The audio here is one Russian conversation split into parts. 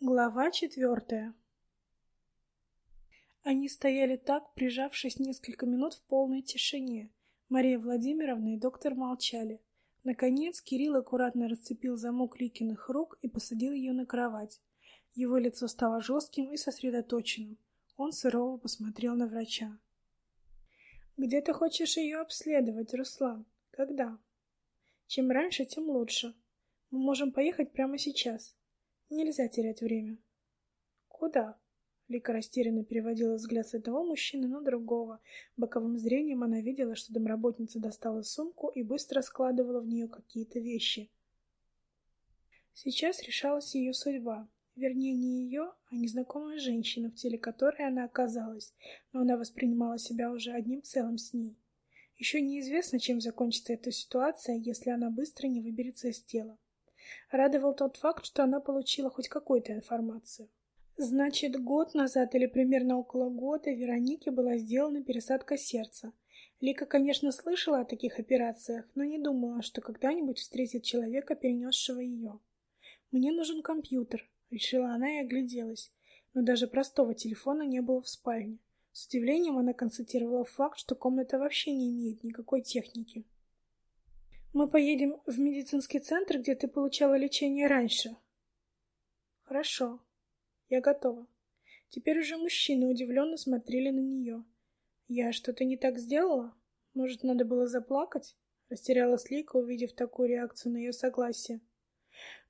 Глава четвертая Они стояли так, прижавшись несколько минут в полной тишине. Мария Владимировна и доктор молчали. Наконец Кирилл аккуратно расцепил замок Ликиных рук и посадил ее на кровать. Его лицо стало жестким и сосредоточенным. Он сурово посмотрел на врача. «Где ты хочешь ее обследовать, Руслан? Когда?» «Чем раньше, тем лучше. Мы можем поехать прямо сейчас. Нельзя терять время. Куда? Лика растерянно переводила взгляд с одного мужчины на другого. Боковым зрением она видела, что домработница достала сумку и быстро складывала в нее какие-то вещи. Сейчас решалась ее судьба. Вернее, не ее, а незнакомая женщина, в теле которой она оказалась, но она воспринимала себя уже одним целым с ней. Еще неизвестно, чем закончится эта ситуация, если она быстро не выберется из тела. Радовал тот факт, что она получила хоть какую-то информацию. Значит, год назад или примерно около года Веронике была сделана пересадка сердца. Лика, конечно, слышала о таких операциях, но не думала, что когда-нибудь встретит человека, перенесшего ее. «Мне нужен компьютер», — решила она и огляделась. Но даже простого телефона не было в спальне. С удивлением она констатировала факт, что комната вообще не имеет никакой техники. Мы поедем в медицинский центр, где ты получала лечение раньше. Хорошо. Я готова. Теперь уже мужчины удивленно смотрели на нее. Я что-то не так сделала? Может, надо было заплакать? Растерялась Лика, увидев такую реакцию на ее согласие.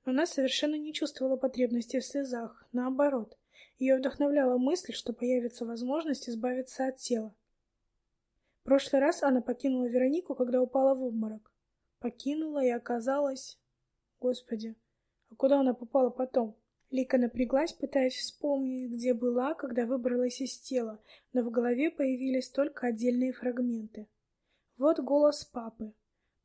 Но она совершенно не чувствовала потребности в слезах. Наоборот, ее вдохновляла мысль, что появится возможность избавиться от тела. В прошлый раз она покинула Веронику, когда упала в обморок. Покинула и оказалась... Господи, а куда она попала потом? Лика напряглась, пытаясь вспомнить, где была, когда выбралась из тела, но в голове появились только отдельные фрагменты. Вот голос папы.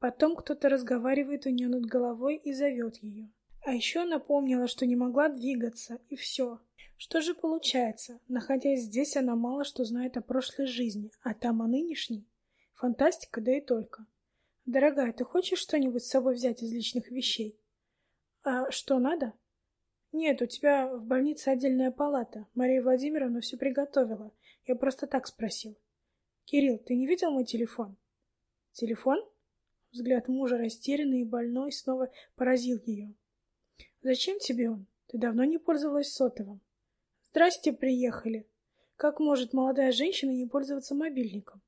Потом кто-то разговаривает у нее над головой и зовет ее. А еще она помнила, что не могла двигаться, и все. Что же получается? Находясь здесь, она мало что знает о прошлой жизни, а там о нынешней. Фантастика, да и только. Дорогая, ты хочешь что-нибудь с собой взять из личных вещей? А что надо? Нет, у тебя в больнице отдельная палата. Мария Владимировна все приготовила. Я просто так спросил. Кирилл, ты не видел мой телефон? Телефон? Взгляд мужа, растерянный и больной, снова поразил ее. Зачем тебе он? Ты давно не пользовалась сотовым. Здрасте, приехали. Как может молодая женщина не пользоваться мобильником?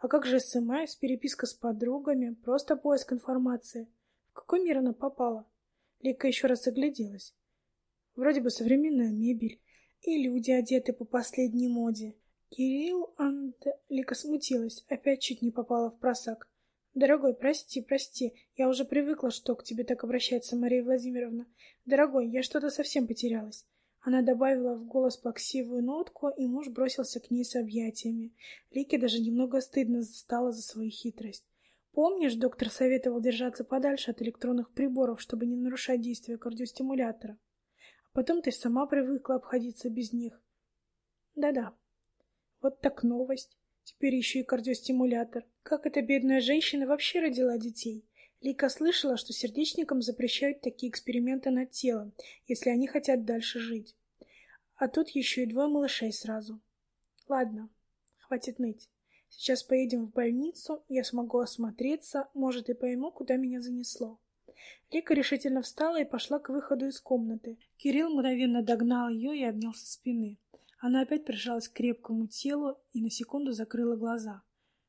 А как же СМС, переписка с подругами, просто поиск информации? В какой мир она попала? Лика еще раз огляделась. Вроде бы современная мебель, и люди одеты по последней моде. Кирилл Анд... Лика смутилась, опять чуть не попала в просак. «Дорогой, прости, прости, я уже привыкла, что к тебе так обращается Мария Владимировна. Дорогой, я что-то совсем потерялась. Она добавила в голос плаксивую нотку, и муж бросился к ней с объятиями. Лике даже немного стыдно стало за свою хитрость. Помнишь, доктор советовал держаться подальше от электронных приборов, чтобы не нарушать действие кардиостимулятора? А потом ты сама привыкла обходиться без них. Да-да. Вот так новость. Теперь еще и кардиостимулятор. Как эта бедная женщина вообще родила детей? Лика слышала, что сердечникам запрещают такие эксперименты над телом, если они хотят дальше жить. А тут еще и двое малышей сразу. Ладно, хватит ныть. Сейчас поедем в больницу, я смогу осмотреться, может и пойму, куда меня занесло. Лика решительно встала и пошла к выходу из комнаты. Кирилл мгновенно догнал ее и обнял со спины. Она опять прижалась к крепкому телу и на секунду закрыла глаза.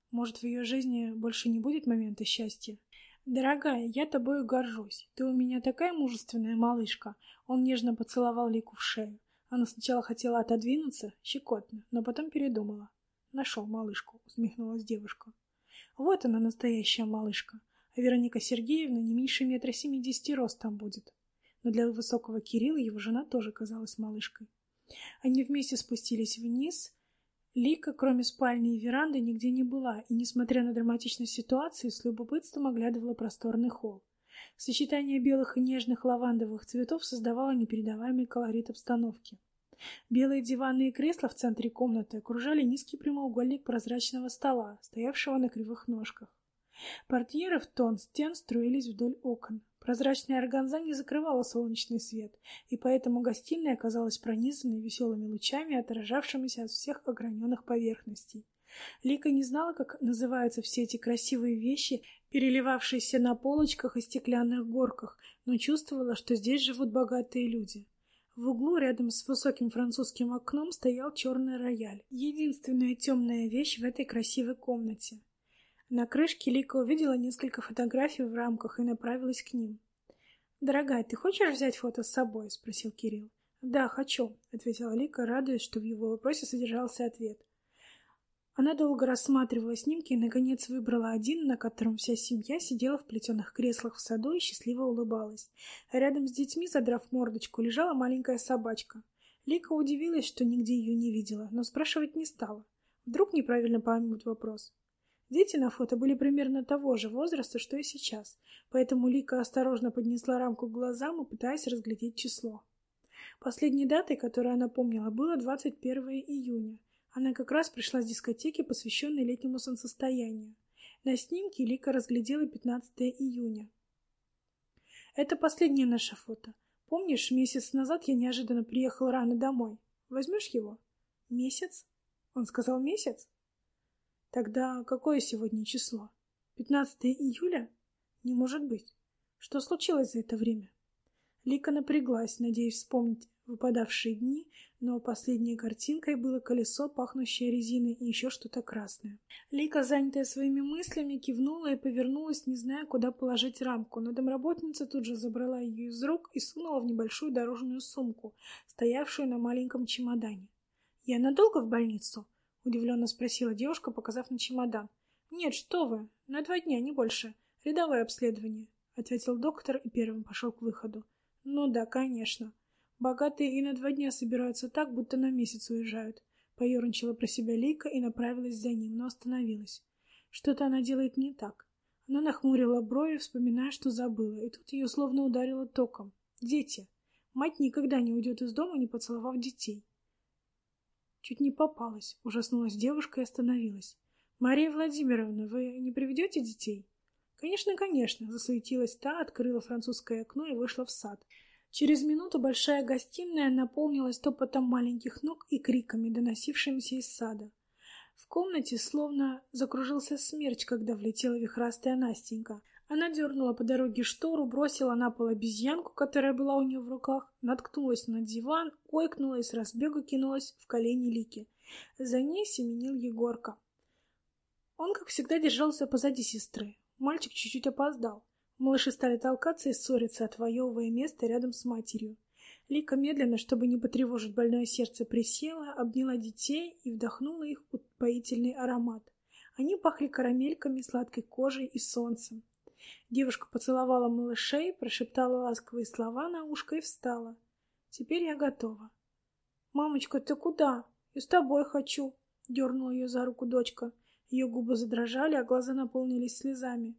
Может, в ее жизни больше не будет момента счастья? «Дорогая, я тобою горжусь. Ты у меня такая мужественная малышка». Он нежно поцеловал Лику в шею. Она сначала хотела отодвинуться, щекотно, но потом передумала. «Нашел малышку», — усмехнулась девушка. «Вот она, настоящая малышка. А Вероника Сергеевна не меньше метра семидесяти ростом будет». Но для высокого Кирилла его жена тоже казалась малышкой. Они вместе спустились вниз, Лика, кроме спальни и веранды, нигде не была, и, несмотря на драматичность ситуации, с любопытством оглядывала просторный холл. Сочетание белых и нежных лавандовых цветов создавало непередаваемый колорит обстановки. Белые диваны и кресла в центре комнаты окружали низкий прямоугольник прозрачного стола, стоявшего на кривых ножках. Портьеры в тон стен струились вдоль окон. Прозрачная органза не закрывала солнечный свет, и поэтому гостиная оказалась пронизанной веселыми лучами, отражавшимися от всех ограненных поверхностей. Лика не знала, как называются все эти красивые вещи, переливавшиеся на полочках и стеклянных горках, но чувствовала, что здесь живут богатые люди. В углу рядом с высоким французским окном стоял черный рояль. Единственная темная вещь в этой красивой комнате. На крышке Лика увидела несколько фотографий в рамках и направилась к ним. «Дорогая, ты хочешь взять фото с собой?» — спросил Кирилл. «Да, хочу», — ответила Лика, радуясь, что в его вопросе содержался ответ. Она долго рассматривала снимки и, наконец, выбрала один, на котором вся семья сидела в плетеных креслах в саду и счастливо улыбалась. Рядом с детьми, задрав мордочку, лежала маленькая собачка. Лика удивилась, что нигде ее не видела, но спрашивать не стала. Вдруг неправильно поймут вопрос. Дети на фото были примерно того же возраста, что и сейчас, поэтому Лика осторожно поднесла рамку к глазам и пытаясь разглядеть число. Последней датой, которую она помнила, было 21 июня. Она как раз пришла с дискотеки, посвященной летнему солнцестоянию. На снимке Лика разглядела 15 июня. Это последнее наше фото. Помнишь, месяц назад я неожиданно приехала рано домой. Возьмешь его? Месяц? Он сказал месяц? Тогда какое сегодня число? 15 июля? Не может быть. Что случилось за это время? Лика напряглась, надеясь вспомнить выпадавшие дни, но последней картинкой было колесо, пахнущее резиной, и еще что-то красное. Лика, занятая своими мыслями, кивнула и повернулась, не зная, куда положить рамку, но домработница тут же забрала ее из рук и сунула в небольшую дорожную сумку, стоявшую на маленьком чемодане. «Я надолго в больницу?» — удивленно спросила девушка, показав на чемодан. «Нет, что вы, на два дня, не больше. Рядовое обследование», — ответил доктор и первым пошел к выходу. «Ну да, конечно. Богатые и на два дня собираются так, будто на месяц уезжают». Поерничала про себя Лейка и направилась за ним, но остановилась. Что-то она делает не так. Она нахмурила брови, вспоминая, что забыла, и тут ее словно ударило током. Дети. Мать никогда не уйдет из дома, не поцеловав детей. Чуть не попалась. Ужаснулась девушка и остановилась. «Мария Владимировна, вы не приведете детей?» «Конечно, конечно», — засуетилась та, открыла французское окно и вышла в сад. Через минуту большая гостиная наполнилась топотом маленьких ног и криками, доносившимися из сада. В комнате словно закружился смерч, когда влетела вихрастая Настенька. Она дернула по дороге штору, бросила на пол обезьянку, которая была у нее в руках, наткнулась на диван, ойкнула и с разбега кинулась в колени Лики. За ней семенил Егорка. Он, как всегда, держался позади сестры. Мальчик чуть-чуть опоздал. Малыши стали толкаться и ссориться, отвоевывая место рядом с матерью. Лика медленно, чтобы не потревожить больное сердце, присела, обняла детей и вдохнула их упоительный аромат. Они пахли карамельками, сладкой кожей и солнцем. Девушка поцеловала малышей, прошептала ласковые слова на ушко и встала. Теперь я готова. «Мамочка, ты куда? Я с тобой хочу!» — дернула ее за руку дочка. Ее губы задрожали, а глаза наполнились слезами.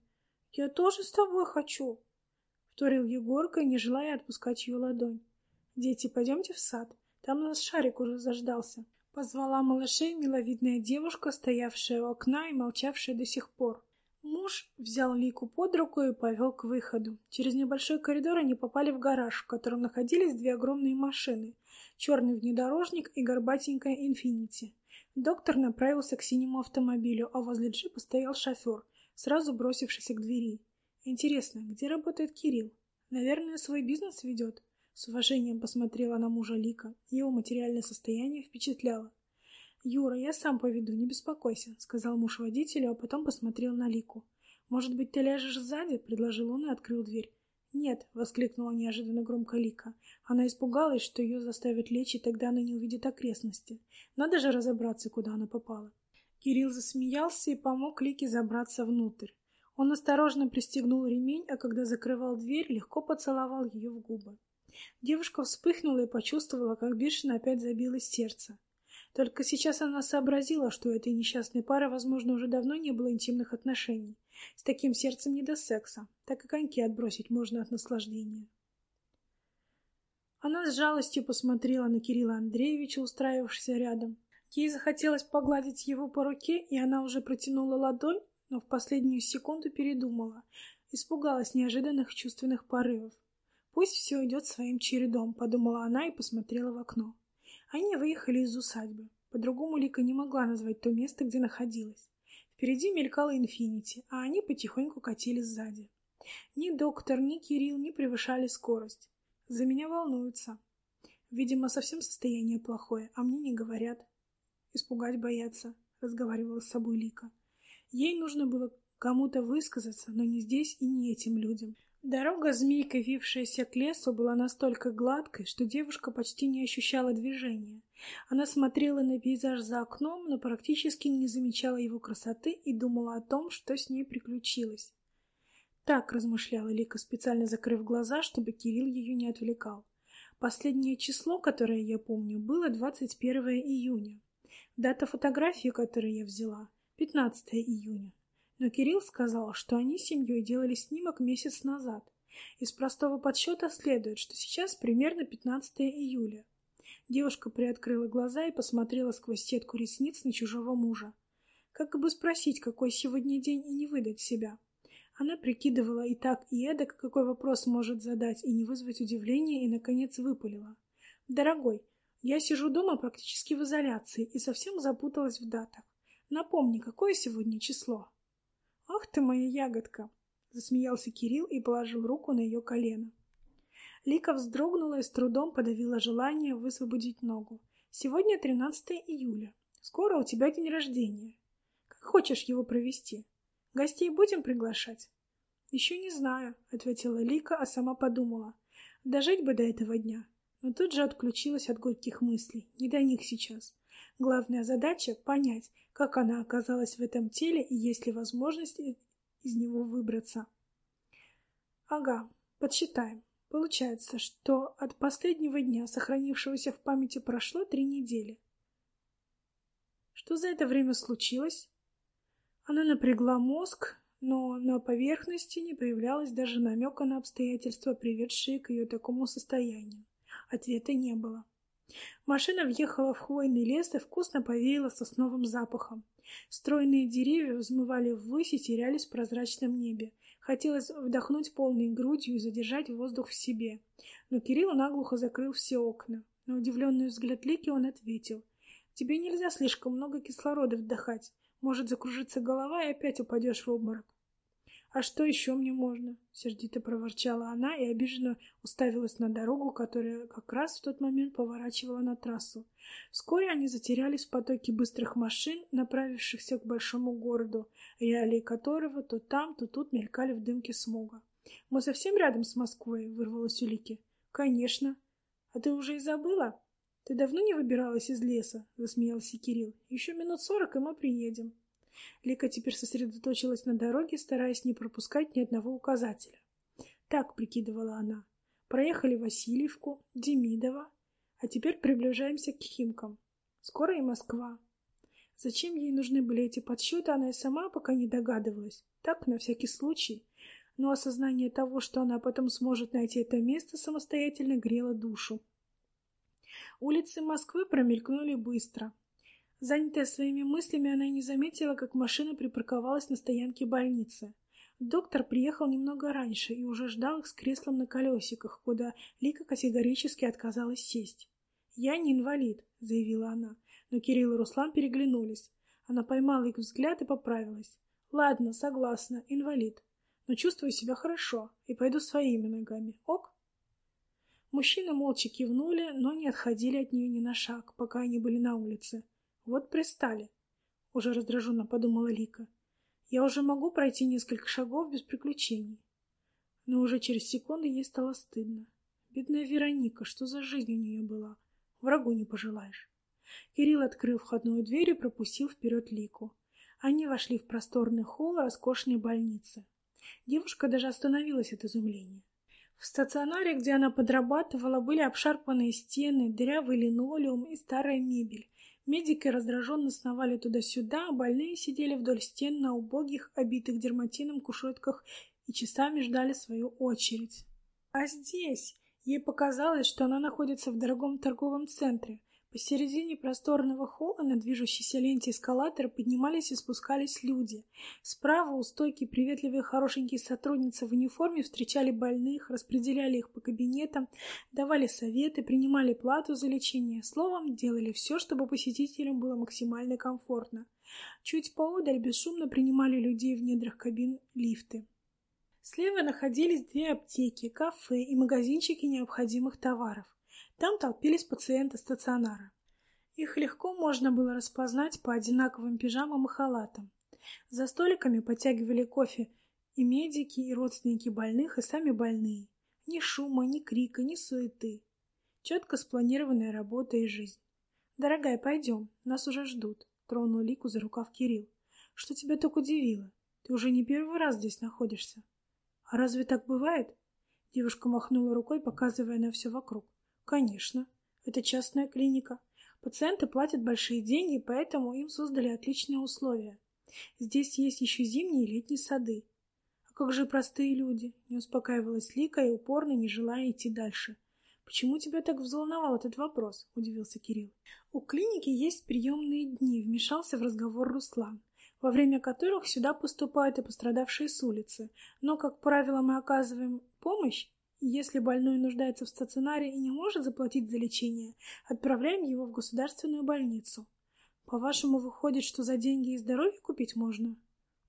«Я тоже с тобой хочу!» — вторил Егорка, не желая отпускать ее ладонь. «Дети, пойдемте в сад. Там нас шарик уже заждался». Позвала малышей миловидная девушка, стоявшая у окна и молчавшая до сих пор. Муж взял Лику под руку и повел к выходу. Через небольшой коридор они попали в гараж, в котором находились две огромные машины — черный внедорожник и горбатенькая «Инфинити». Доктор направился к синему автомобилю, а возле джипа стоял шофер, сразу бросившийся к двери. Интересно, где работает Кирилл? Наверное, свой бизнес ведет. С уважением посмотрела на мужа Лика. Его материальное состояние впечатляло. «Юра, я сам поведу, не беспокойся», — сказал муж водителю, а потом посмотрел на Лику. «Может быть, ты ляжешь сзади?» — предложил он и открыл дверь. «Нет», — воскликнула неожиданно громко Лика. Она испугалась, что ее заставят лечь, и тогда она не увидит окрестности. Надо же разобраться, куда она попала. Кирилл засмеялся и помог Лике забраться внутрь. Он осторожно пристегнул ремень, а когда закрывал дверь, легко поцеловал ее в губы. Девушка вспыхнула и почувствовала, как бешено опять забилось сердце. Только сейчас она сообразила, что у этой несчастной пары, возможно, уже давно не было интимных отношений. С таким сердцем не до секса, так и коньки отбросить можно от наслаждения. Она с жалостью посмотрела на Кирилла Андреевича, устраивавшегося рядом. Ей захотелось погладить его по руке, и она уже протянула ладонь, но в последнюю секунду передумала Испугалась неожиданных чувственных порывов. «Пусть все идет своим чередом», — подумала она и посмотрела в окно. Они выехали из усадьбы. По-другому Лика не могла назвать то место, где находилась. Впереди мелькала инфинити, а они потихоньку катили сзади. Ни доктор, ни Кирилл не превышали скорость. За меня волнуются. Видимо, совсем состояние плохое, а мне не говорят. Испугать боятся, разговаривала с собой Лика. Ей нужно было кому-то высказаться, но не здесь и не этим людям. Дорога, змейкой вившаяся к лесу, была настолько гладкой, что девушка почти не ощущала движения. Она смотрела на пейзаж за окном, но практически не замечала его красоты и думала о том, что с ней приключилось. Так размышляла Лика, специально закрыв глаза, чтобы Кирилл ее не отвлекал. Последнее число, которое я помню, было 21 июня. Дата фотографии, которую я взяла, 15 июня. Но Кирилл сказал, что они с семьей делали снимок месяц назад. Из простого подсчета следует, что сейчас примерно 15 июля. Девушка приоткрыла глаза и посмотрела сквозь сетку ресниц на чужого мужа. Как бы спросить, какой сегодня день, и не выдать себя. Она прикидывала и так, и эдак, какой вопрос может задать, и не вызвать удивления, и, наконец, выпалила. «Дорогой, я сижу дома практически в изоляции и совсем запуталась в датах. Напомни, какое сегодня число?» «Ах ты моя ягодка!» — засмеялся Кирилл и положил руку на ее колено. Лика вздрогнула и с трудом подавила желание высвободить ногу. «Сегодня 13 июля. Скоро у тебя день рождения. Как хочешь его провести? Гостей будем приглашать?» «Еще не знаю», — ответила Лика, а сама подумала. «Дожить бы до этого дня». Но тут же отключилась от горьких мыслей. Не до них сейчас. Главная задача — понять, как она оказалась в этом теле и есть ли возможность из него выбраться. Ага, подсчитаем. Получается, что от последнего дня, сохранившегося в памяти, прошло три недели. Что за это время случилось? Она напрягла мозг, но на поверхности не появлялось даже намека на обстоятельства, приведшие к ее такому состоянию. Ответа не было. Машина въехала в хвойный лес и вкусно повеяла сосновым запахом. Стройные деревья взмывали ввысь и терялись в прозрачном небе. Хотелось вдохнуть полной грудью и задержать воздух в себе. Но Кирилл наглухо закрыл все окна. На удивленный взгляд Лики он ответил. «Тебе нельзя слишком много кислорода вдыхать. Может закружиться голова, и опять упадешь в обморок. «А что еще мне можно?» — сердито проворчала она и обиженно уставилась на дорогу, которая как раз в тот момент поворачивала на трассу. Вскоре они затерялись в потоке быстрых машин, направившихся к большому городу, реалии которого то там, то тут мелькали в дымке смога. «Мы совсем рядом с Москвой?» — вырвалась у Лики. «Конечно. А ты уже и забыла?» «Ты давно не выбиралась из леса?» — засмеялся Кирилл. «Еще минут сорок, и мы приедем». Лика теперь сосредоточилась на дороге, стараясь не пропускать ни одного указателя. Так прикидывала она. Проехали Васильевку, Демидово, а теперь приближаемся к Химкам. Скоро и Москва. Зачем ей нужны были эти подсчеты, она и сама пока не догадывалась. Так, на всякий случай. Но осознание того, что она потом сможет найти это место, самостоятельно грело душу. Улицы Москвы промелькнули быстро. Занятая своими мыслями, она не заметила, как машина припарковалась на стоянке больницы. Доктор приехал немного раньше и уже ждал их с креслом на колесиках, куда Лика категорически отказалась сесть. «Я не инвалид», — заявила она, но Кирилл и Руслан переглянулись. Она поймала их взгляд и поправилась. «Ладно, согласна, инвалид, но чувствую себя хорошо и пойду своими ногами. Ок?» Мужчины молча кивнули, но не отходили от нее ни на шаг, пока они были на улице. Вот пристали, уже раздраженно подумала Лика. Я уже могу пройти несколько шагов без приключений. Но уже через секунду ей стало стыдно. Бедная Вероника, что за жизнь у нее была? Врагу не пожелаешь. Кирилл открыл входную дверь и пропустил вперед Лику. Они вошли в просторный холл роскошной больницы. Девушка даже остановилась от изумления. В стационаре, где она подрабатывала, были обшарпанные стены, дырявый линолеум и старая мебель. Медики раздраженно сновали туда-сюда, а больные сидели вдоль стен на убогих, обитых дерматином кушетках и часами ждали свою очередь. А здесь ей показалось, что она находится в дорогом торговом центре. Посередине просторного холла на движущейся ленте эскалатора поднимались и спускались люди. Справа у стойки приветливые хорошенькие сотрудницы в униформе встречали больных, распределяли их по кабинетам, давали советы, принимали плату за лечение. Словом, делали все, чтобы посетителям было максимально комфортно. Чуть поодаль бесшумно принимали людей в недрах кабин лифты. Слева находились две аптеки, кафе и магазинчики необходимых товаров. Там толпились пациенты стационара. Их легко можно было распознать по одинаковым пижамам и халатам. За столиками подтягивали кофе и медики, и родственники больных, и сами больные. Ни шума, ни крика, ни суеты. Четко спланированная работа и жизнь. «Дорогая, пойдем, нас уже ждут», — тронул Лику за рукав Кирилл. «Что тебя так удивило? Ты уже не первый раз здесь находишься». «А разве так бывает?» Девушка махнула рукой, показывая на все вокруг. Конечно, это частная клиника. Пациенты платят большие деньги, поэтому им создали отличные условия. Здесь есть еще зимние и летние сады. А как же простые люди? Не успокаивалась Лика и упорно не желая идти дальше. Почему тебя так взволновал этот вопрос? Удивился Кирилл. У клиники есть приемные дни, вмешался в разговор Руслан во время которых сюда поступают и пострадавшие с улицы. Но, как правило, мы оказываем помощь если больной нуждается в стационаре и не может заплатить за лечение, отправляем его в государственную больницу. По-вашему, выходит, что за деньги и здоровье купить можно?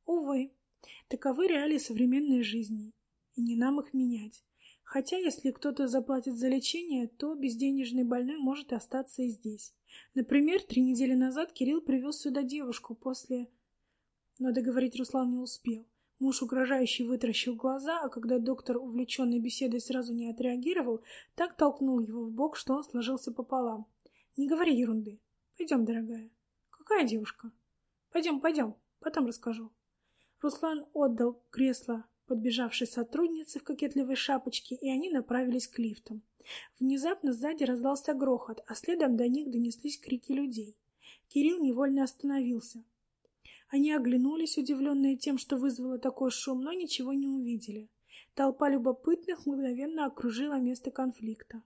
Увы, таковы реалии современной жизни, и не нам их менять. Хотя, если кто-то заплатит за лечение, то безденежный больной может остаться и здесь. Например, три недели назад Кирилл привез сюда девушку после... Но договорить Руслан не успел. Муж угрожающе вытаращил глаза, а когда доктор, увлеченный беседой, сразу не отреагировал, так толкнул его в бок, что он сложился пополам. «Не говори ерунды. Пойдем, дорогая». «Какая девушка?» «Пойдем, пойдем. Потом расскажу». Руслан отдал кресло подбежавшей сотруднице в кокетливой шапочке, и они направились к лифтам. Внезапно сзади раздался грохот, а следом до них донеслись крики людей. Кирилл невольно остановился. Они оглянулись, удивленные тем, что вызвало такой шум, но ничего не увидели. Толпа любопытных мгновенно окружила место конфликта.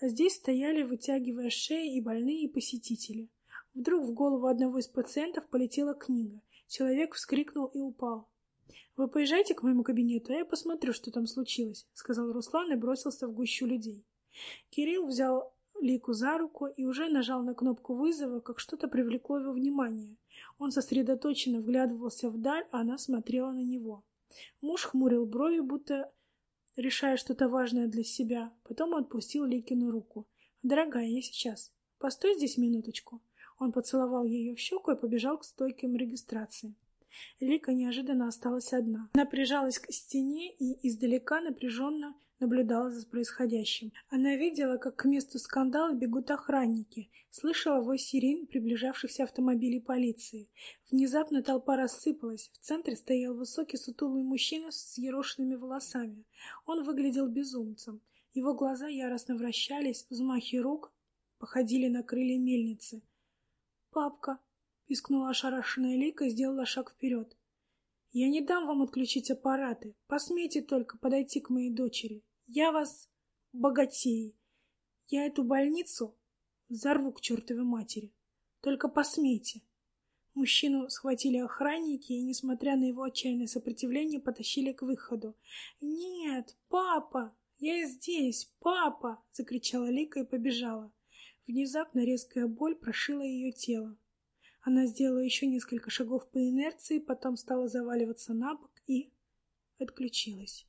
Здесь стояли, вытягивая шеи, и больные, и посетители. Вдруг в голову одного из пациентов полетела книга. Человек вскрикнул и упал. «Вы поезжайте к моему кабинету, а я посмотрю, что там случилось», — сказал Руслан и бросился в гущу людей. Кирилл взял Лику за руку и уже нажал на кнопку вызова, как что-то привлекло его внимание. Он сосредоточенно вглядывался вдаль, а она смотрела на него. Муж хмурил брови, будто решая что-то важное для себя. Потом отпустил Ликину руку. «Дорогая, я сейчас. Постой здесь минуточку». Он поцеловал ее в щеку и побежал к стойкам регистрации. Лика неожиданно осталась одна. Она прижалась к стене и издалека напряженно наблюдала за происходящим. Она видела, как к месту скандала бегут охранники, слышала вой сирен приближавшихся автомобилей полиции. Внезапно толпа рассыпалась. В центре стоял высокий сутулый мужчина с ерошенными волосами. Он выглядел безумцем. Его глаза яростно вращались, взмахи рук походили на крылья мельницы. «Папка!» — пискнула ошарашенная Лика и сделала шаг вперед. «Я не дам вам отключить аппараты. Посмейте только подойти к моей дочери. Я вас богатей. Я эту больницу взорву к чертовой матери. Только посмейте. Мужчину схватили охранники и, несмотря на его отчаянное сопротивление, потащили к выходу. «Нет, папа! Я здесь, папа!» — закричала Лика и побежала. Внезапно резкая боль прошила ее тело. Она сделала еще несколько шагов по инерции, потом стала заваливаться на бок и отключилась.